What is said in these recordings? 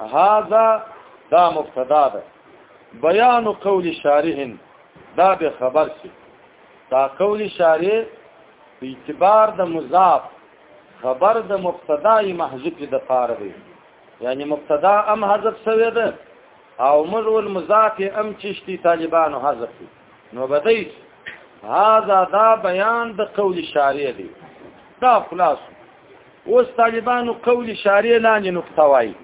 هذا دا مبتدا ده بیان قول شارح دا به خبر شي دا قول شارح په اعتبار د مضاف خبر د مبتدا محذوف د پاره دی یعنی مبتدا ام حذف شوی ده او مر المضاف ام چشتي طالبانو حذف نو بدای هاذا دا بیان د قول شارع دی دا خلاص اوس طالبانو قول شارع لاندې نقطه وایي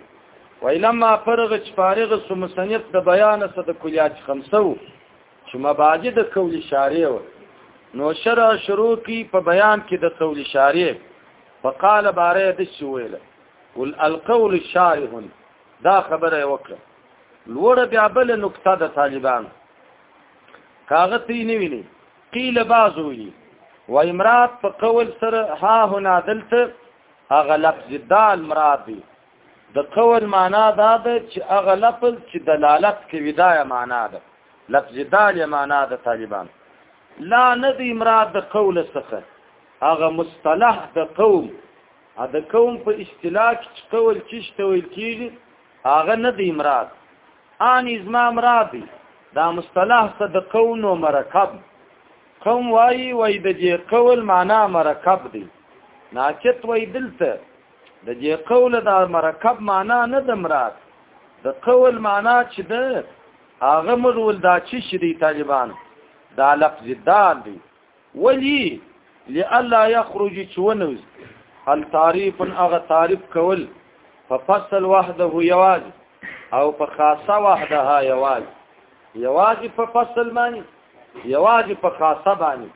ویلما فرغ چې فارغ سو مصنف د بیان سره د کلیات خمسو چې مبادی د قول شارع و نو شرع شروع کی په بیان کې د قول شارع فقال باره د شویل قل القول شارح دا خبره وکړه لوړه بیا بل نقطه د طالبان کاغه تی نه ویني قیل بازوی و امراد په قول سره ها هنا دلته هغه لفظ دال مراد دی د قول معنا دا ده چې هغه لفظ چې دلالت کوي دا معنا ده لفظ دال معنا ده طالبان لا ندی مراد د قول څخه هغه مصطلح د قوم دا قوم په اصطلاح کې قول چشته ویل کیږي هغه نه دی مراد ان ازما مراد دی دا مصطلح څه د قوم او مرکب قوم وای وای د دې قول معنا مرکب دی ناچت وای دلته د دې قول د مرکب معنا نه د مراد د قول معنا چې د هغه مرول دا چې شری طالبان دا لفظ دال دی ولی لالا یخرج چونوز هل تعریف اغه تعریف کول په فصل وحده یواز او په خاصه وحده یواز یواز په فصل باندې یواز په خاصه باندې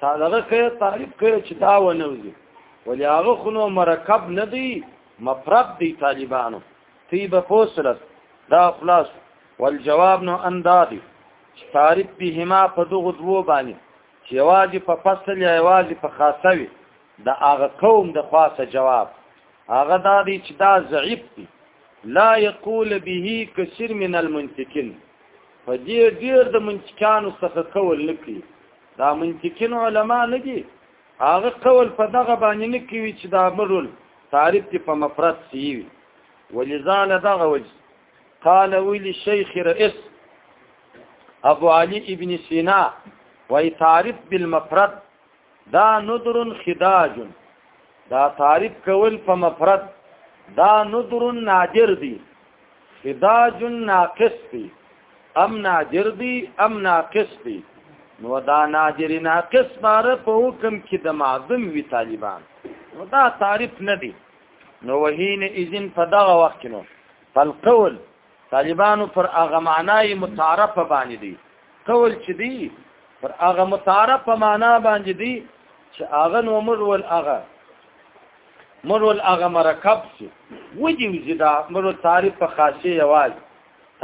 تاغه کې تعریف کړي چې دا ونوزي ولی هغه خنو مرکب نه دی مفرد دی طالبانو تی به فوسلس دا خلاص والجواب نو اندادی تعریف بهما په دغه دوه باندې چې یوازې په فصل یا یوازې په خاصه وي د هغه قوم د خاصه جواب هغه دا دی چې دا ضعیف دی لا یقول به کثیر من المنتقین په دې ډیر د منتقانو څخه قول نکړي دا منتقین علما نه دي هغه قول په دغه باندې نکوي چې دا مرول تعریف په مفرد سی وي ولذا دغه وجه قال ویل شیخ رئیس ابو علی ابن سینا وای تعریف بالمفرد دا ندر خداج دا تعریف کول په مفرد دا ندر نادر دی خداج ناقص دی ام نادر دی ام ناقص دی نو دا نادر ناقص باره په حکم کې د معظم وی طالبان نو دا تعریف نه دی نو وهین اذن په دغه وخت کې نو بل قول طالبانو پر هغه معنی متعارف باندې دي قول چې دی پر هغه متعارف معنا باندې دی چې هغه نو مر ول هغه مر ول هغه مرکب شي ودی وزدا مر تعریف په خاصه یواز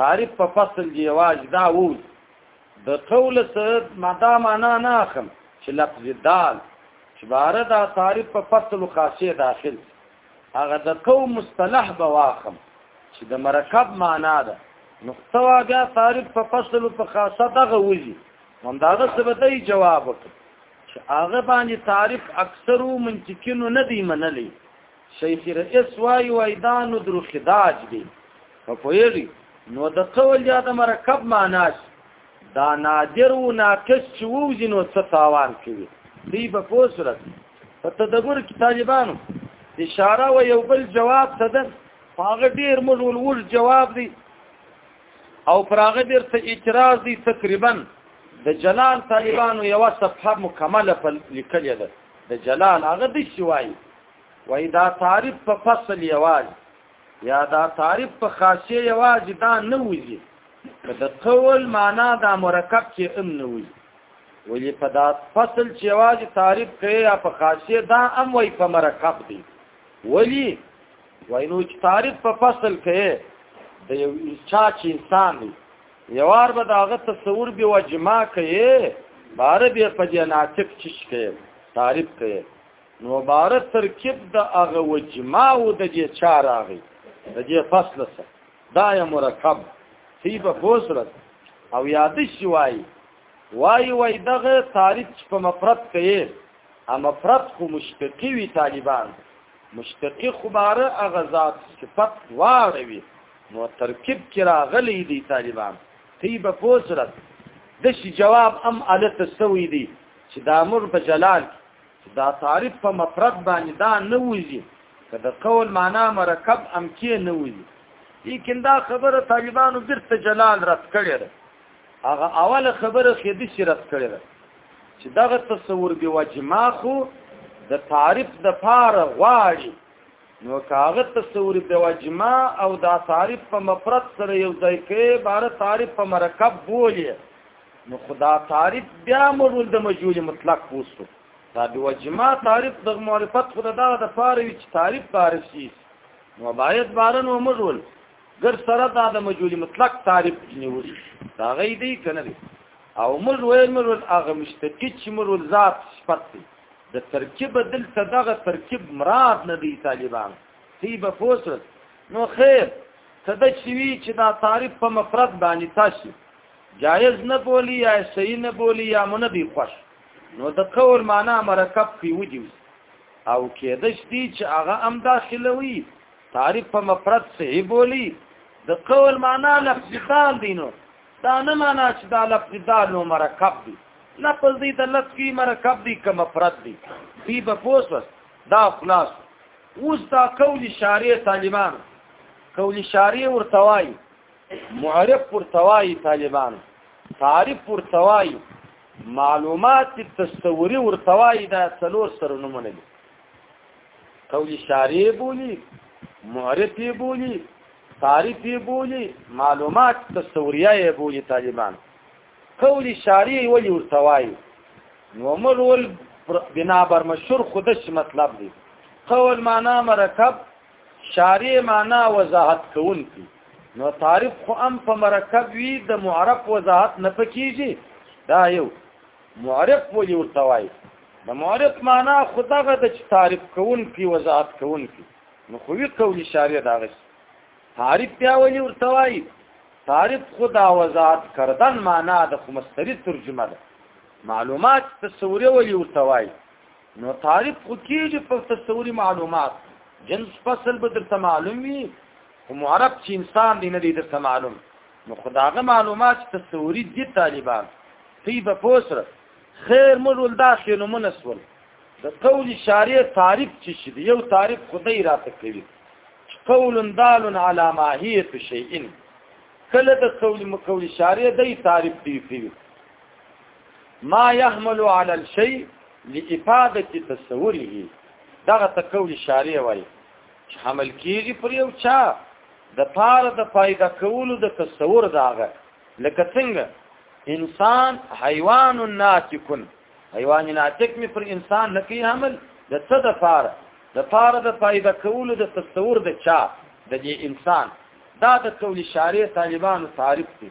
تعریف په فصل دی یواز دا وو د قول سره ماده معنا نه اخم چې لفظ دال چې بار دا تعریف په فصل او خاصه داخل هغه د قوم مصطلح به واخم چې د مرکب معنا ده نقطه واګه تعریف په فصل او په خاصه دغه وځي هم داغه سبتای جواب وکړ چې هغه باندې تعریف اکثرو منطقینو نه دی منلی شیخ رئیس وای وای دا نو درو خداج دی په پویږي نو د قول یا د مرکب معناش دا نادر و ناقص چې ووځي نو څه تاوان کوي دی په پوسره په تدبر کې طالبانو اشاره و یو بل جواب ته ده هغه ډیر مجول ول جواب دی او پراغه ډیر ته اعتراض دی تقریبا د جلال طالبانو یو صفحه مکمله په لیکل ده د جلال هغه د شوای وای دا تعریف په فصل یواز یا دا تعریف په خاصیه یواز دا نه وځي د قول معنا دا مرکب چې ام نه وځي ولی په دا فصل چې یواز تعریف کوي یا په خاصیه دا ام وای په مرکب دی ولی وای نو چې تعریف په فصل کوي د یو چا چې انسان دی یوار به داغه تصور به وجما کوي بار به په جناتک چش کوي تعریف کوي نو عبارت ترکیب د هغه وجمع او د دې چا راغی د دې فصل سره دا یې مرکب سی په فوسرت او یاد شي وای وای وای دغه تعریف په مفرد کې ا مفرد خو مشتقي وی طالبان مشتقي خبره هغه ذات صفت واروي نو ترکیب کې راغلي دي طالبان تی په فوسرت د شي جواب ام الته سوي دي چې دا مر په جلال چې دا تعریف په مفرد باندې دا نه وځي که د قول معنا مرکب هم کې نه وځي لیکن دا خبره طالبانو بیرته جلال رد کړې ده هغه اوله خبره خېدي چې رد کړې ده چې دغه تصور به وجما خو د تعریف د پاره غواړي نو کاغه تصور به وجما او دا تعریف په مفرد سره یو ځای کې بار تعریف په مرکب بولی نو خدا تعریف بیا مرول د مجهول مطلق پوسو دا به وجما تعریف د معرفت خدا دا د فار وی چې تعریف تعریف شي نو باید بارن و مرول ګر سره دا د مجهول مطلق تعریف نیول دا غي دی کنه دی او مر ویل مر هغه مشتقی چې مر ذات صفت دی د ترکیب دل صدغه ترکیب مراد نه دی طالبان سی به فوسرت نو خیر صدق شوی چې دا تعریف په مفرد باندې تاسو جایز نه بولی یا صحیح نه بولی یا منبی خوش نو د قول معنا مرکب کی وجو او کېدش دی چې هغه هم داخله وي تعریف په مفرد صحیح بولی د قول معنا لفظ دال دی نو دا نه معنا چې دا لفظ دال نو مرکب دی لفظ دی د لفظ کی مرکب دی که مفرد دی دی به پوسوس دا خلاص اوس دا قول شارع طالبان قول شارع ورتوای معرف پرتوای طالبان تعریف پرتوای معلومات تستوري ورتوای دا څلور سره نمونه دي قول شارع بولی معرف بولی تعریف بولی معلومات تستوریه بولی طالبان قول شارع ولی ورتوای نو مرول بنا بر مشهور خودش مطلب دی قول معنا مرکب شارع معنا وضاحت کوونکی نو تعریف خو هم په مرکب وی د معرف وضاحت نه پکېږي دا یو معرف ولې ورته وایي د معرف معنا خدغه د تعریف کوونکی وضاحت کوونکی نو خو وی قولی شارع داغه تعریف بیا ولې ورته وایي تعریف خدا وضاحت کردن معنا د خمستری ترجمه ده معلومات تصوری ولې ورته وایي نو تعریف خو کېږي په تصوري معلومات جنس فصل به درته معلوم وي خو معرب چې انسان دی نه دی درته معلوم نو خداغه معلومات تصوري دي طالبان تی به پوسره خیر موږ ول داخې نمونه سول د قول شارع تعریف چې شي یو تعریف خدای راته کوي قول دال على ماهیت شیء کله د قول مقول شارع دی تعریف دی کوي ما يحمل على الشيء لافاده تصوره دغه تکول اشاره وای چې حمل کیږي پر یو چا د پاره د فائدہ کولو د تصور داغه لکه څنګه انسان حیوان ناتکن حیوان ناتک می پر انسان نکی حمل د څه د پاره د پاره د فائدہ کولو د تصور د چا د دې انسان دا د قول شارع طالبانو تعریف دی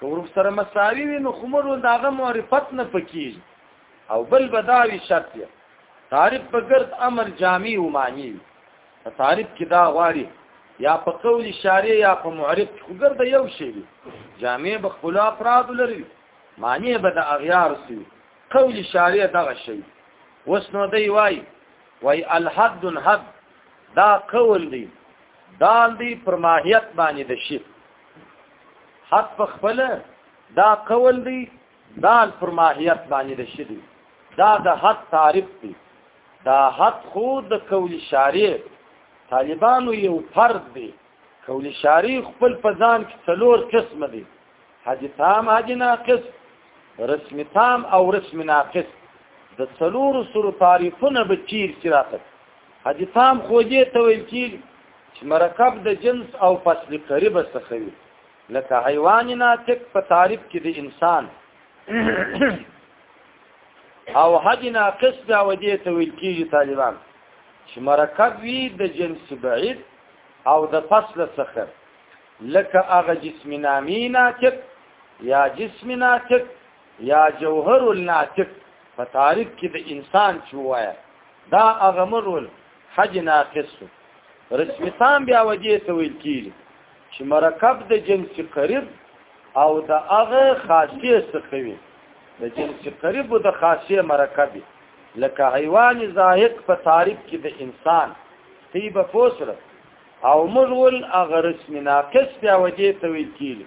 که ورسره مساوي وي نو خمرو داغه معرفت نه پکېږي او بل بداوي شرط یې تعریف په ګرد امر جامع او معنی وي په تعریف کې دا غواړي یا په قول شارع یا په معرف خو ګرد یو شی وي جامع به خپل افراد لري معنی به د اغیار سي قول شارع دغه شی وسنو دی وای وای الحد حد دا قول دی دال دی پر ماهیت باندې د شی حق په خپل دا قول دی دال پر ماهیت باندې د شدي دا د حق تعریف دی دا حق خو د قول شارع طالبانو یو فرد دی قول شارع خپل په ځان کې څلور قسم دي حاجی تام حاجی ناقص رسم تام او رسم ناقص د څلور سر تعریفونه به چیر چیرته اجسام خو دې ته ویل کېږي چې مرکب د جنس او فصل قریب څخه وي لکه حیوان ناطق په تعریف کې د انسان او حد ناقص دا ودی ته ویل کیږي طالبان چې مرکب وی د جنس بعید او د فصل څخه لکه هغه جسم نامی ناطق یا جسم ناطق یا جوهر الناطق په تعریف کې د انسان چې وایي دا هغه مرول حج ناقص رسمي تام بیا وجه ته ویل کیږي چې مرکب د جنس قریب او د هغه خاصیه څخه وي د جنس قریب او د خاصیه مرکب لکه حیوان زاهق په تعریف کې د انسان طیبه فوسره او مرول هغه رسمي ناقص بیا وجه ته ویل کیږي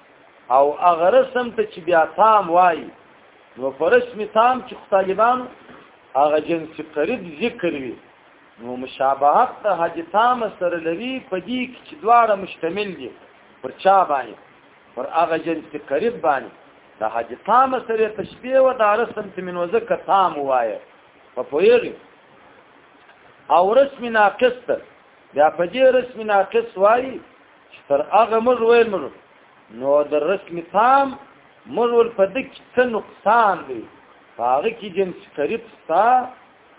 او هغه رسم ته چې بیا تام وایي نو په رسمي تام چې طالبانو هغه جنس قریب ذکر وي نو مشابهت ته حاجی تام سره لري په دې کې چې دواړه مشتمل دي پر چا باندې پر هغه جنس قریب باندې د حاجی تام سره تشبیه و د رسم ته من وزکه تام وایي په پوهیږي او رسمي ناقص ته بیا په دې رسمي ناقص وایي چې تر هغه موږ ویل موږ نو د رسم تام موږ ول په دې کې څه نقصان دی هغه کې جنس قریب ستا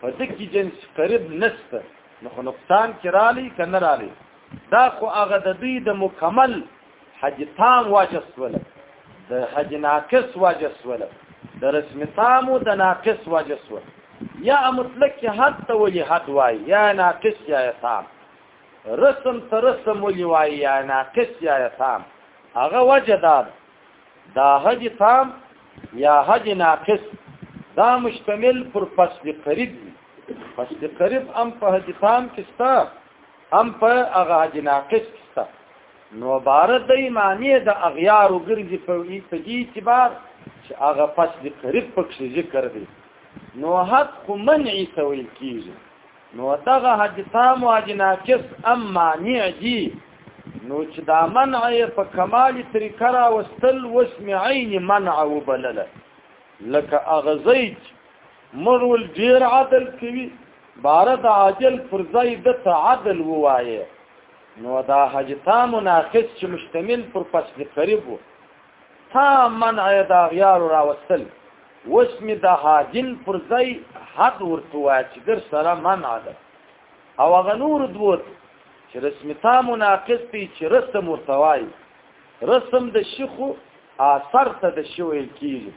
په دې کې جنس قریب نشته نو خو نقصان کرالی کنه رالی دا خو هغه د دوی د مکمل حج تام واجسوله د حج ناقص واجسوله د رسم تام او د ناقص واجسوله یا مطلق حد ته وجه حد وای یا ناقص یا تام رسم ته رسم ولي وایي یا ناقص یا تام هغه وجه دا دا حج تام یا حج ناقص دا مشتمل پر فصل قریب دی فصل قریب هم په حج تام کې ستا هم په هغه حج ناقص کې ستا نو عبارت د معنی د اغیار او ګرځي په دې اعتبار چې هغه فصل قریب پکې ذکر دی نو حد خو منع ته ویل کیږي نو دغه حجسام او حجناکس ام مانع دي نو چې دا منع یې په کمالي طریقه را وستل وسم عین منع وبلله لکه اغزیج مرول ډیر عدل کوي بارد عاجل پر ځای د عدل ووایه نو دا حجتام ناقص چې مشتمل پر فصل قریب وو تا منع د اغیارو راوستل اوس مې د هادین پر ځای حد ورته وایي چې در سره منع ده او هغه نور دوه چې رسمتا مناقض دي چې رسم ورته وایي رسم د شیخو اثر ته د شی ویل کیږي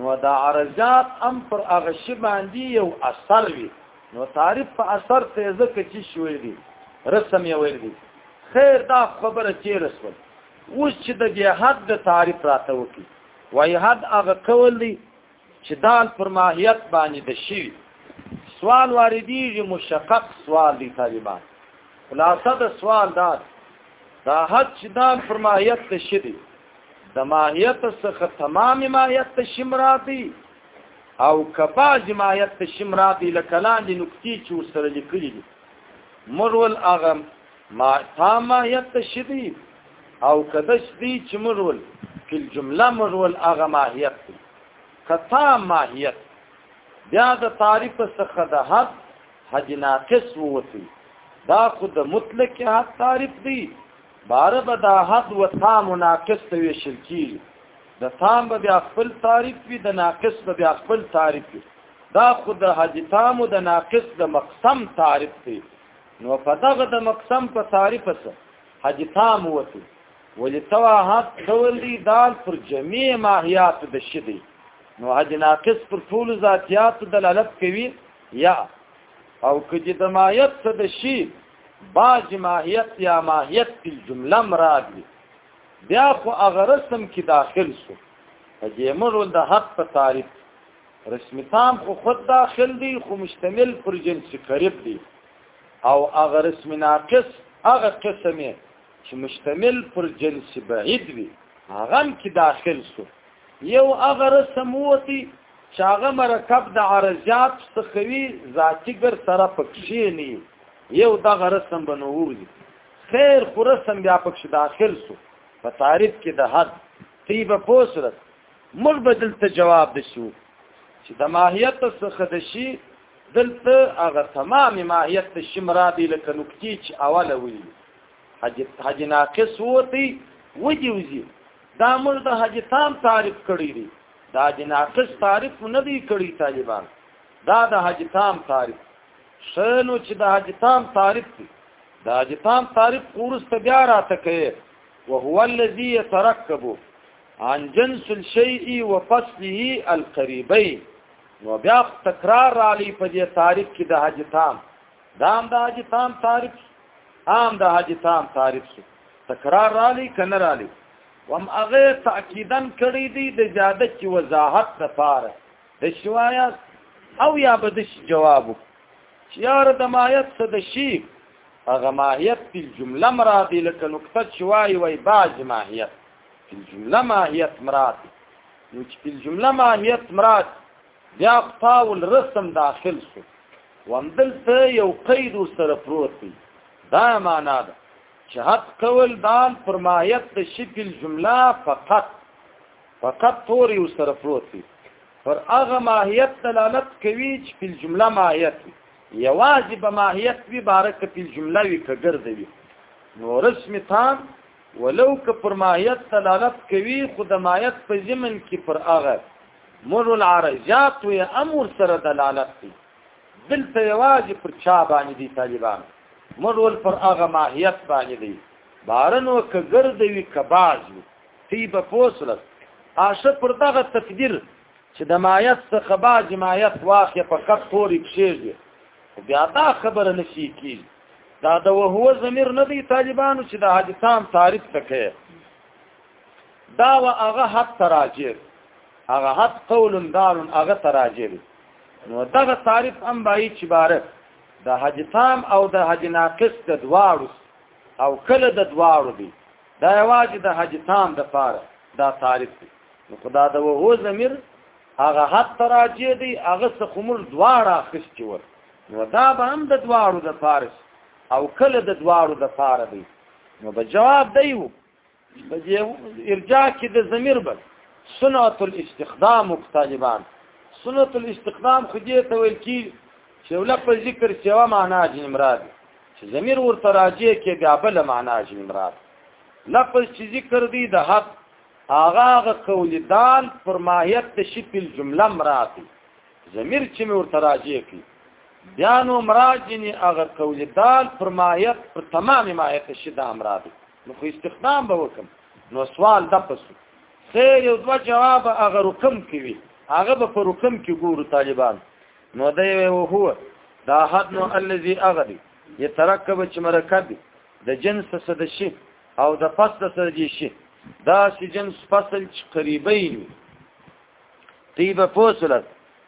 نو دا عرضات هم پر هغه شی باندې یو اثر وي نو تعریف په اثر ته ځکه چې شوې دي رسم یې ویل دي خیر دا خبره چې رسول اوس چې د دې حد د تعریف راته وکړي وای حد هغه کول دی چې دال پر ماهیت باندې د شی سوال واردېږي مشقق سوال دی طالبان خلاصه د سوال دا دا حد چې دال پر ماهیت د شی دی د ماهیت څخه تمام ماهیت د شمراتي او کباج ماهیت د شمراتي لکلان دي نکتی چې سره لیکلي دي مرول اغم ما تا ما یت شدی او کدش دی چې مرول کل جمله مرول هغه ماهیت دی کتا ماهیت بیا د تعریف څخه د حد حد ناقص ووتی دا خود مطلق حد تعریف دی بار به دا حد و تام ناقص ته ویشل کیږي د تام به بیا خپل تعریف وي د ناقص به بیا خپل تعریف وي دا خود د حد تام او د ناقص د مقسم تعریف دی نو فدغه د مقسم په تعریف سره حج تام وته ولې تواهات ډول دی دال پر جميع ماهیات د شدي نو حج ناقص پر ټول ذاتیات دلالت کوي یا او کجې د مایت څه د شی باج ماهیت یا ماهیت په جمله مراد دی بیا خو هغه رسم کې داخل شو هجې مرول د حق په تعریف رسم تام خو خود داخل دی خو مشتمل پر جنس قریب دی او هغه رسم ناقص هغه قسمه چې مشتمل پر جنس بعید وي هغه کې داخل شو یو هغه رسم وتی چې هغه مرکب د عرضات څخه وی ذاتی ګر سره پکښې نه یو دغه رسم بنووږي خیر خو رسم بیا پکښې داخل شو په تعریف کې د حد طیبه پوسرت موږ به دلته جواب دشو چې د ماهیت څخه د شي دلته هغه تمام ماهیت د شي مراد لکه نکتی چې اوله وی حج حج ناقص وتی ودی وزي دا موږ د حج تام تعریف کړی دی دا د ناقص تعریف نه دی کړی طالبان دا د حج تام تعریف شنو چې د حج تام تعریف دی د حج تام تعریف قورس ته بیا راته کوي وهو الذي يتركبه عن جنس الشيء وفصله القريبين نو بیا تکرار علی په دې تعریف کې د حج تام دام د حج تام تعریف عام د حج تام تعریف شو تکرار علی کنه علی وم هغه تاکیدا کړی دی د زیاده کی وضاحت لپاره د شوایا او یا بدش جواب چیار د مایت څه د شی هغه ماهیت په جمله مرادی لکه نقطه شوای وای باج ماهیت په الجمله ماهیت مراد نو چې په الجمله ماهیت مراد بیا تا ول رسم داخل شو ومدلته یو قید سره پروت دی دا معنا ده چې حد قول دال فرمایت د شکل جمله فقط فقط توري سره پروت دی پر هغه ماهیت دلالت کوي چې په جمله ماهیت یوازې به ماهیت وی بارک په جمله وی کګرځوي نو رسم تام ولو که پر ماهیت دلالت کوي خو د ماهیت په ضمن کې پر هغه مر العرجات وي امر سره دلالت کوي دلته یوازې پر چا باندې دي طالبان مر ول پر هغه ماهیت باندې دي بارنو که ګرد وي کباز وي تی به پوسلس آشه پر دغه تقدیر چې د ماهیت څخه باز ماهیت واخې په کټ توري کېږي بیا دا خبره نشي کېږي دا د وهو ضمیر نه دی طالبانو چې د حاجی تام تعریف تکې دا و هغه حد تراجر هغه حد قول دار هغه تراجر نو دغه تعریف هم بای چې عبارت د حاجی تام او د حاجی ناقص د دواړو او کله د دواړو دی دا یوازې د حاجی تام د پاره دا تعریف دی نو خدا د وهو ضمیر هغه حد تراجر دی هغه څخه موږ دواړه اخیستي ور نو دا به هم د دواړو د فارس او کله د دواړو د فار دی نو به جواب دی وو په دې ارجاع کې د ضمیر بس سنت الاستخدام طالبان سنت الاستخدام خو دې ته ویل کی چې ولا په ذکر سیوا معنا جن مراد چې ضمیر ورته راځي کې بیا بل معنا جن مراد لفظ چې ذکر دی د حق آغا غ قول دال پر ماهیت د شکل جمله مراد ضمیر چې مې ورته راجع کړي بیا نو مراد یعنی هغه قول دال پر ماهیت پر تمام ماهیت شي دا مراد نو خو استخدام به وکم نو سوال د پسو سیر یو دوه جواب هغه رقم کوي هغه به پر رقم کې ګورو طالبان نو دا یو هو دا حد نو الذي اغدي يترکب چې مرکب د جنس سره شي او د فصل سره شي دا چې جنس فصل قریبین دی به پوسلت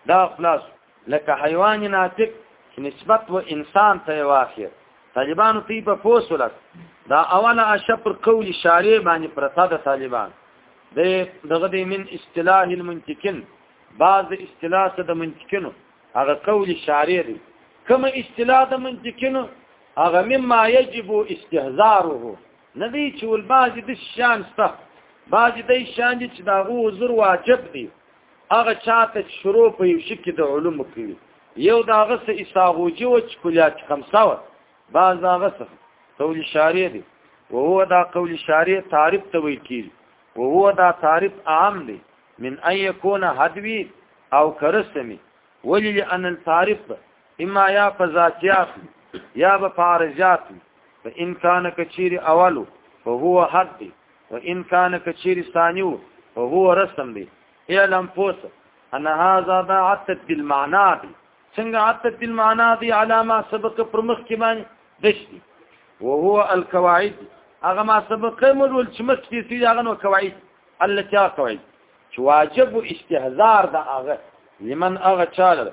دا خلاص لکه حیوان ناطق چې نسبت و انسان ته واخی طالبانو تی په پوسولت دا اوله اشه پر قول شارع باندې پرتا د طالبان د دغه د من اصطلاح المنتقن بعض اصطلاح د منتقنو هغه قول شارع دی کوم اصطلاح د منتقنو هغه مما یجب استهزاره نه دی چې ول بعضې د شان سته بعضې د شان دي چې د هغو حضور واجب دی هغه چا ته چې شروع په یو شي کې د علومو کوي یو د هغه څه اساغوجي و چې کلیات خمسه وه بعض د هغه څه قول شارع دی وهو دا قول شارع تعریف ته ویل کېږي وهو دا تعریف عام دی من ان يكون هدوي او کرسمي ولي لأن التعريف اما یا په ذاتیات یا به فارجات په ان کان کچیر اولو او هو حد دی او ان کان کچیر ثانیو او هو رسم دی اعلم پوس ان هاذا دا عتد بالمعنا دی څنګه عتد بالمعنا دی علامه سبق پر مخ کې باندې دشتي او هو القواعد هغه ما سبق مول ول چې مخ کې سي هغه نو قواعد التي قواعد چې واجب استهزار دا هغه لمن هغه چاله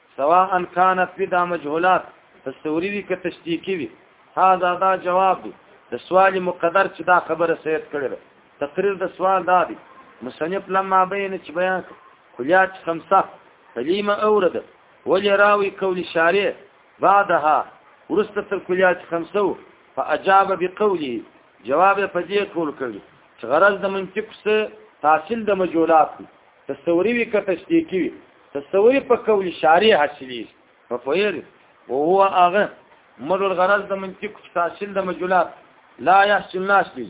سواء كانت بدا مجهولات فسوري وي که تشديقي وي هذا دا جواب دی د سوال مقدر چې دا خبره سید کړې ده تقریر د سوال دا دی مصنف لما بین چې بیان کلیات خمسه کلمه اورده ولی راوی قول شارع بعدها ورست تر کلیات خمسه فاجاب بقوله جواب په دې کول کړی چې غرض د منطق څخه تحصیل د مجولات تصوری وی که تشتیکی وی تصوری په قول شارع حاصلی په فویر او هو هغه مر الغرض د منطق تحصیل د مجلات لا يحصل الناس دي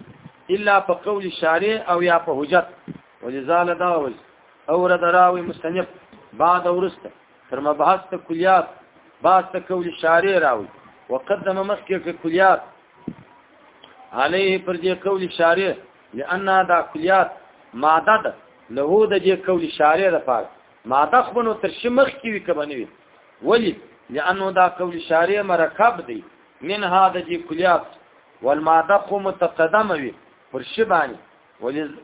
الا په قول شارع او یا په حجت ولذال دا وز اورد راوی مستنف بعد ورسته تر مبحث ته کلیات بعد ته قول شارع راوی وقدم مسکه کلیات عليه پر دې قول شارع لأن دا کلیات ماده ده له د دې قول شارع د پاره ماده خو نو تر شمخ کې وی کبنی وی ولی لانه دا قول شارع مرکب دی من هذا دې کلیات والماده خو متقدمه وی پر شی باندې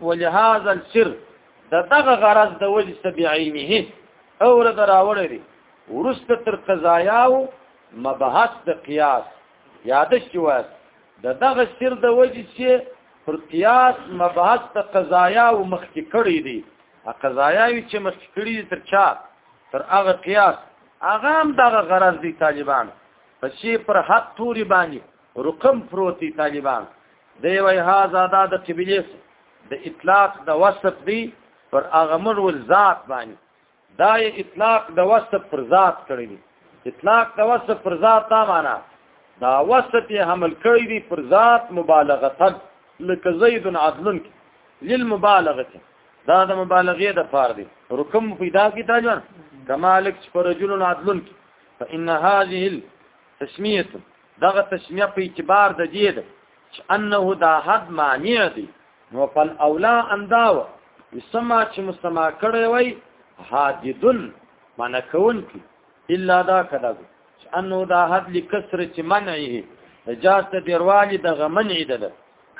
ولهذا السر دا دغه غرض د وجه سبعینه او را دراوړی دی ورسته تر قضایاو مبحث د قیاس یادش جواز د دغه سر د وجې چې پر قیاس مبحث ته قضایا او مخکې کړی دی ا قضایا چې مخکې کړی دی تر چا تر هغه قیاس هغه هم دغه غرض دی طالبان پسې پر حق توري باندې رقم پروتي طالبان دی وای هاذا دا د قبلیس د اطلاق د وصف دی پر هغه مرول ذات باندې دا یې اطلاق د وصف پر ذات کړی دی اطلاق د وصف پر ذات دا معنا دا وصف یې حمل کړی دی پر ذات مبالغه تد لکه زید عدل للمبالغه دا د مبالغه د فار دی رکم پیدا کی تا جوان کمالک پر رجل عدل فان هذه التسميه دغه تسمیه په اعتبار د دې ده چې انه دا حد معنی دی نو فل اولا انداو سما چې مستما کړی وای حاددن معنی کون کی الا دا کدا چې انه دا حد لکسر چې منعه اجازه دیروالی د غمن عدل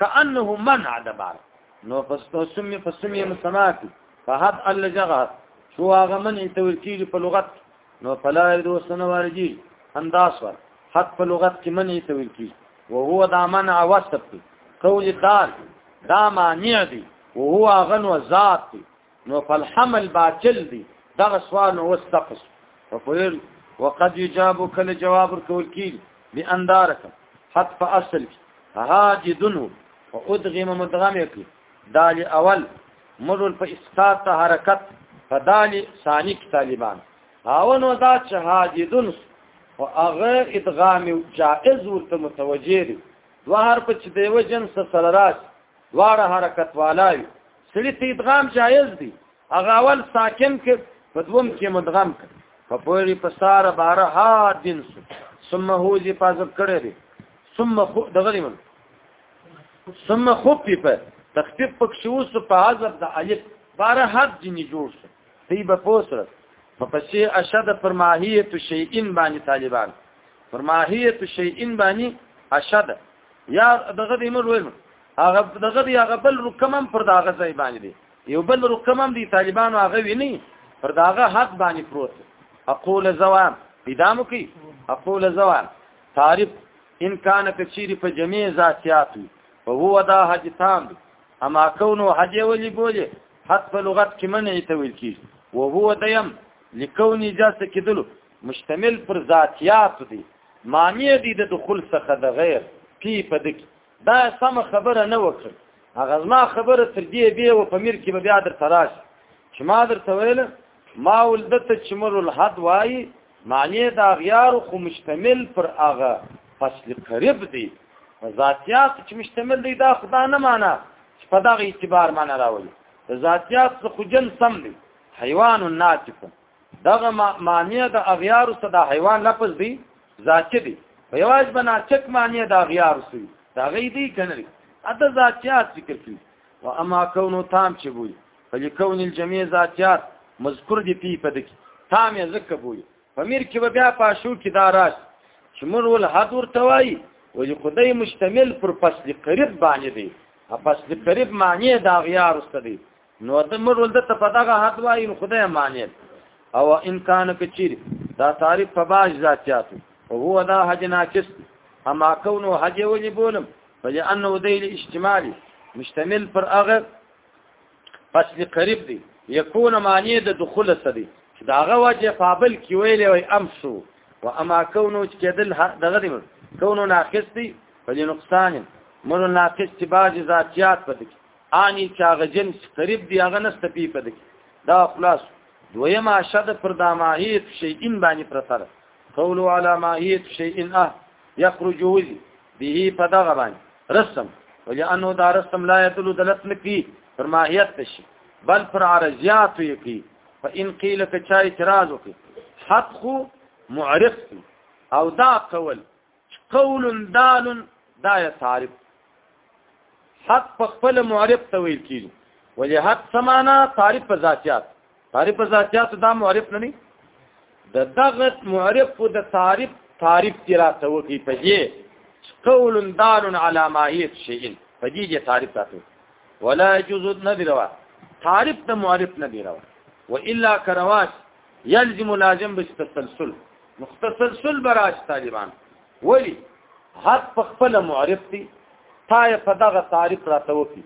کانه منع د بار نو فستو سمي فسمي مستماتی فحد ال جغه شو هغه من ته ورکیږي په لغت نو فلا دو سنوارجی انداس ور حد په لغت کې من ته ورکیږي وهو دا منع وصف دی قول دار دا مانع دی وهو غن و ذات دی نو فالحمل باطل دی دغه سوال نو واستقص وقول وقد يجاب كل جواب ورکول کیږي باندارک حد په اصل کې هاجدنه وادغم مدغم کې دال اول مرل په اسقاط حرکت فدال ثاني طالبان او نو دا چې حاجدون او هغه ادغام جائز ورته متوجه دي دوه حرف چې د یو جنس سره راځي دواړه حرکت والای سړي ته ادغام جایز دي هغه اول ساکن کې په دوم کې مدغم کړ په پوری په ساره باره ها دین سو ثم هو جی پازب کړی دی ثم خو دغه دی من ثم خفف تخفيف پکښوس په حذف د الف باره حد جنې جوړ شو دی به پوسره په پسې اشد پر ماهیت شیئن باندې طالبان پر ماهیت شیئن باندې اشد یا دغه دې مر ویم هغه دغه دې هغه بل رقم هم پر داغه ځای باندې دی یو بل رقم هم دی طالبانو هغه ویني پر داغه حق باندې پروت اقول زوام ادامه کوي اقول زوام تعریف ان کان کچيري په جميع ذاتيات او هو دا حج تام اما کونو حج ولي بوله حد په لغت کې منع ته ویل کیږي او هو دیم لکونی جاست کېدلو مشتمل پر ذاتیات دي معنی دي د دخول څخه د غیر پی په دک دا سم خبره نه وکړ هغه ما خبره تر دې به او په میر کې بیا در تراش چې ما در تویل ما ولدت چمر الحد وای معنی دا غیار خو مشتمل پر اغه فصل قریب دی ذاتیات چې مشتمل دی دا خدا نه معنا چې په دغه اعتبار معنا راولي ذاتیات څه خو جن سم دی حیوان ناطق دغه معنی د اغیار څخه د حیوان لفظ دی ذاتی دی په یواز بنا چک معنی د اغیار څخه دا غي دی کنه اته ذاتیات ذکر کړي و اما کونو تام چې وي فلکون الجميع ذاتيات مذکور دی پی په دکی تا مې زکه بوي په میر کې به بیا پاشو کې دا راځ چې مور ول حد ورته وایي ولی خدای مشتمل پر فصل قریب باندې دی فصل قریب معنی دا غیار است دی نو د مور ول د په دغه حد وایي خدای معنی او ان کان کچیر دا تعریف په باج ذاتیات او هو دا حج ناقص اما کونه حج ولي بولم فلانه دی الاجتماعي مشتمل پر اغه پس دی قریب دی یکون معنی د دخول سدی چې داغه وجه فابل کی ویلې وای امسو و اما کونو چې کېدل دغه دی کونو ناقص دی په دې نقصان مرو ناقص چې باج ذاتيات پد کی اني چاغه جنس قریب دی هغه نست پی پد کی دا خلاص دویما شد پر داماهیت شی ان باندې پر سره قولو على ماهیت شیء اه یخرج وزي به په دغه باندې رسم ولانه دا رسم لا يدل دلت نکی پر ماهیت شي بل پر عرضیات یې کی فإن قيل كچا اعتراض وکي حق خو معرف او دا قول قول دال دا یا تعریف حق په خپل معرب ته ویل کیږي ولې حق سمانا تعریف په ذاتیات تعریف په ذاتیات دا معرب نه دی د دغه معرب او د تعریف تعریف کې راته وکی په دې قول دال علی ماهیت شیء په دې کې تعریف راته ولا يجوز ندروا تعریف د معرب نه دی روا والا کرواش يلزم لازم به تسلسل مختصلسل براج طالبان ولی حق په خپل معرف دي تا په دغه تعریف راته وکي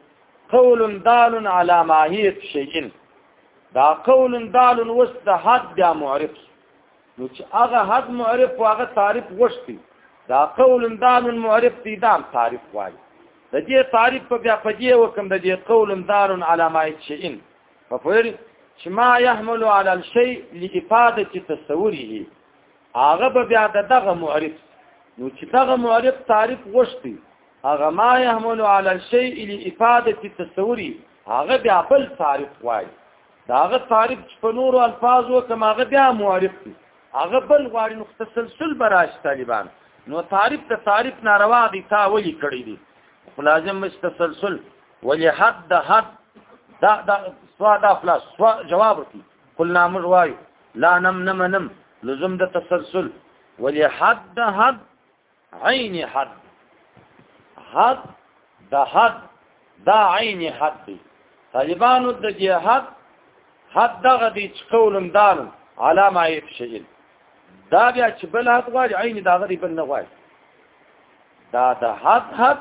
قول دال على ماهیت شيء دا قول دال وس د حد بیا معرف نو چې هغه حد معرف او هغه تعریف وشتي دا قول دال معرف دي دا تعریف وایي د دې تعریف په بیا په دې وکم د دې قول دال على ماهیت شيء په پوری چې ما يحمل على الشيء لافاده تصوره هغه به بیا دغه معرف نو چې دغه معرف تعریف وشتي هغه ما يحمل على الشيء لافاده تصوره هغه بیا بل تعریف وای داغه تعریف په نور الفاظو کما هغه بیا معرف دی هغه بل غواړي نو تسلسل براش طالبان نو تعریف ته تعریف ناروا دي تا ولي کړی دي خلاصم مش تسلسل ولی حد د حد دا دا سوا دا خلاص سوا جواب ورکړي قلنا موږ وایو لا نم نم نم لزوم د تسلسل ولی حد د حد عین حد حد د حد دا عین حد دی طالبانو د دې حد حد دغه دی چې قولم دانو علامه یې شجل دا بیا چې بل حد غواړي عین دغه دی بل نه غواړي دا د حد حد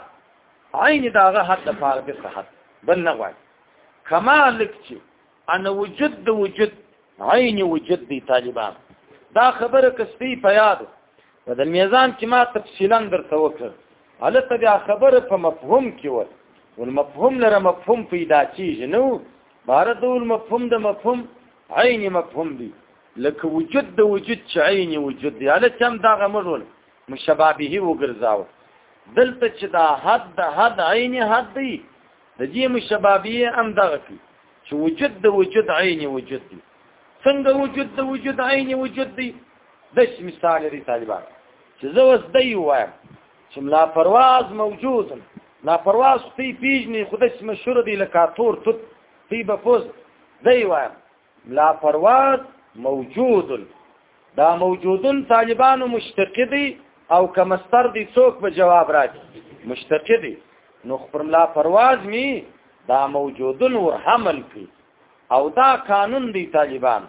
عین دا هغه حد د پاره د صحت بل نه غواړي کمال لکچی ان وجود د وجود عین وجود دی طالبان دا خبره کستی په یاد په د میزان کې ما تفصیلا درته وکړ هلته بیا خبره په مفهوم کې و والمفهوم لره مفهوم پیدا کیږي نو بار د مفهوم د مفهوم عین مفهوم دی لکه وجود د وجود چې عین وجود دی هلته هم دا غمرول مشبابه وګرځاو دلته چې دا حد د حد عین حد دی د دې مشبابه هم دغه کی چې وجود د وجود عین وجود دی څنګه وجود د وجود عین وجود دی د مثال لري طالبان چې زه اوس دی وایم چې لا پرواز موجود لا پرواز تی پیجنې خود چې مشهور دی لکه تور توت تی به پوز دی وایم ملا پرواز موجود دا موجودون طالبانو مشتق دي او کمستر دي څوک په جواب راځي مشتق دي نو خبر ملا پرواز می دا موجودون ور حمل کی او دا قانون دی طالبان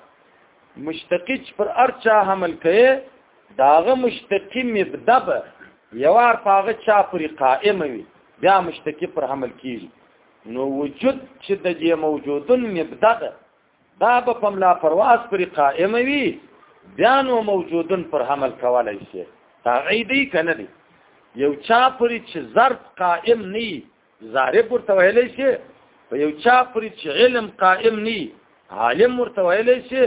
مشتقیچ پر ارچا حمل کړي داغه مشتقی مبدب یوار پاغه چا پر قائم وي بیا مشتقی پر حمل کیږي نو وجود چې د یې موجودن مبدا ده دا به په ملا پرواز پر قائم وي بیا نو موجودن پر حمل کولای شي تعیدی کنه دی یو چا پر چې ظرف قائم ني ضارب ورته ویلی شي په یو چا پر چې علم قائم ني عالم ورته ویلی شي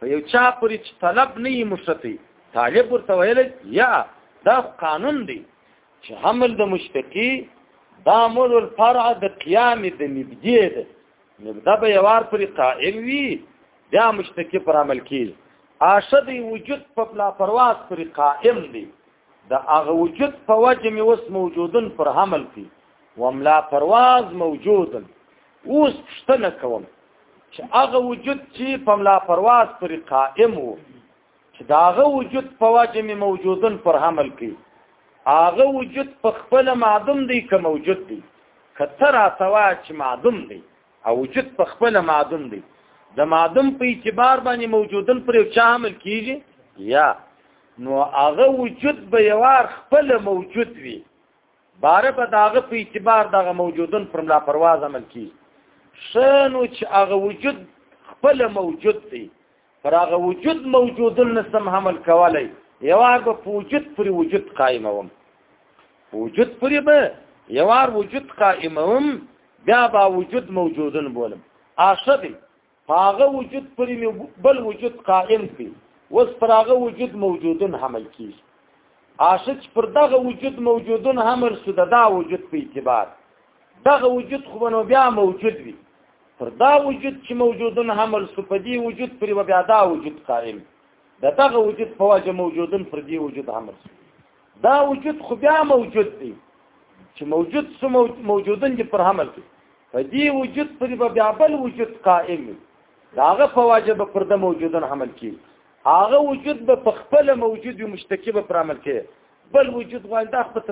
په یو چا پر چې طلب ني مشتی طالب ورته ویلی یا دا قانون دی چې حمل د مشتقي دا مول الفرع د قیام د نبدی ده نبدا به یوار پر قائم وي بیا مشتقي پر عمل کیږي اشد وجود په بلا پرواز پر قائم دی د هغه وجود په وجه می وس موجودن پر حمل کی وملا پرواز موجودن اوس پښتنه کوم چې هغه وجود چې په ملا پرواز پر قائم وو چې داغه وجود په واجب موجودن پر حمل کوي هغه وجود په خپل معدوم دی که موجود دی کتر اتوا چې معدوم دی او وجود په خپل معدوم دی د معدوم په اعتبار باندې موجودن پر چا حمل کیږي یا نو هغه وجود به یوار خپل موجود وي باره به داغه په اعتبار دغه موجودن پر ملا پرواز عمل کی شنو چې هغه وجود خپل موجود دی فراغ وجود موجود نسم حمل کولی یوار به په وجود پر وجود قائموم وجود پر به یوار وجود قائموم بیا با وجود موجودن بولم آشبی هغه وجود پر بل وجود قائم کی وس پر هغه وجود موجودن حمل کی آشج پر دغه وجود موجودن حمل سود دا وجود په اعتبار دغه وجود خو نو بیا موجود وي پر دا وجود چې موجودن حمل سو په دې وجود پر بیا دا وجود قائم د دغه وجود په وجه موجودن پر دې وجود حمل سو دا وجود خو بیا موجود دی چې موجود سو موجودن دې پر حمل کې په دې وجود پر بیا بل وجود قائم داغه په وجه به پر د موجودن حمل کې هغه وجود به په خپل موجود مشتکی به پر عمل کې بل وجود غوړ دا خپل